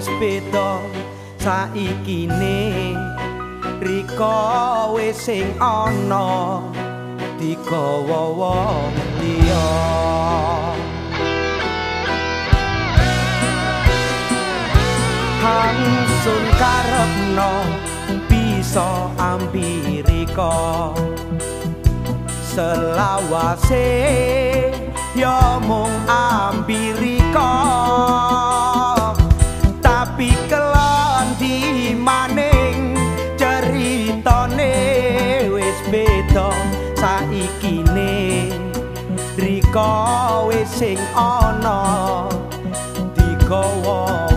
wis beda. Saiki ne wis sing ana. Digawa wong liya. Hansun karepno bisa ambirika selawase ya mung ambirika beda saiki ne rika wis sing ana digawa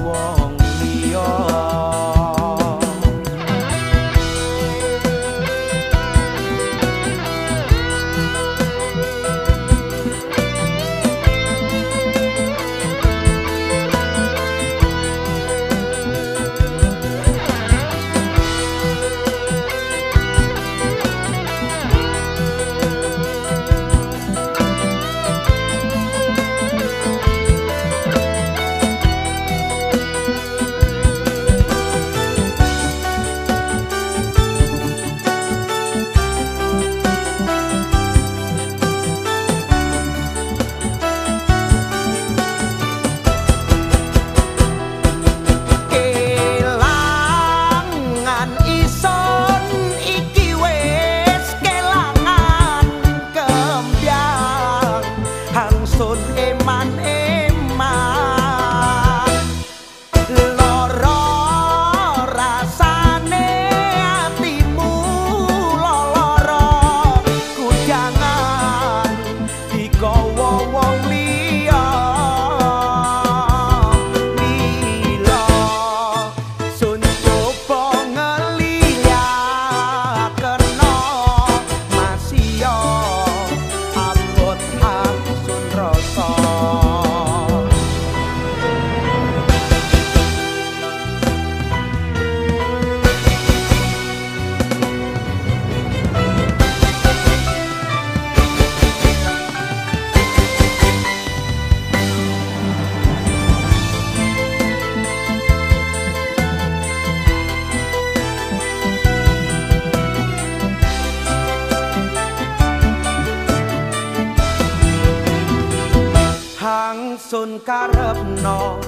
ingsun karepno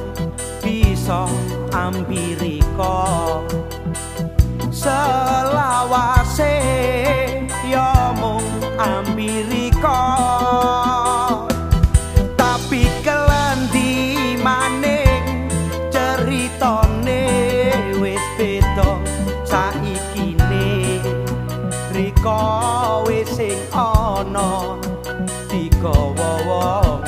bisa ampiri ka selawase ya mung ampirika. Tapi kelendi maning ceritane wis beda saiki ne riko wis ana digawa-wawa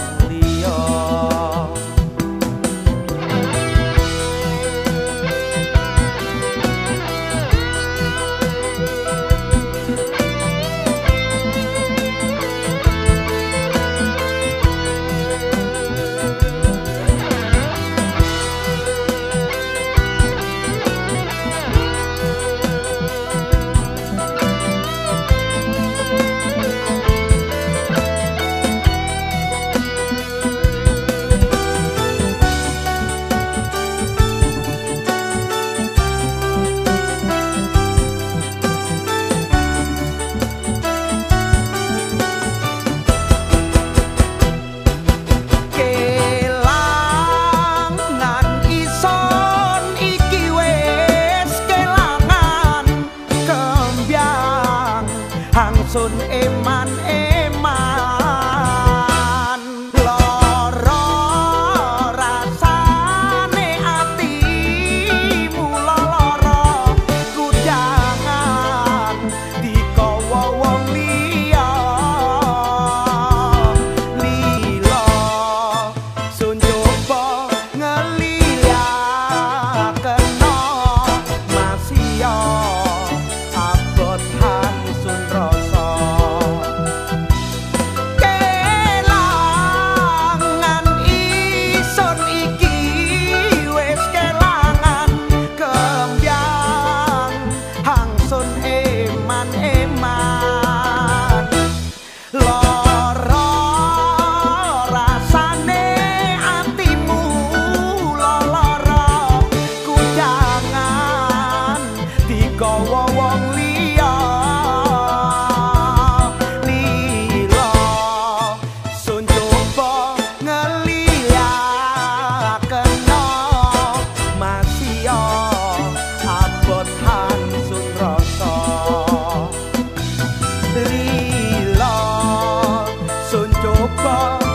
va.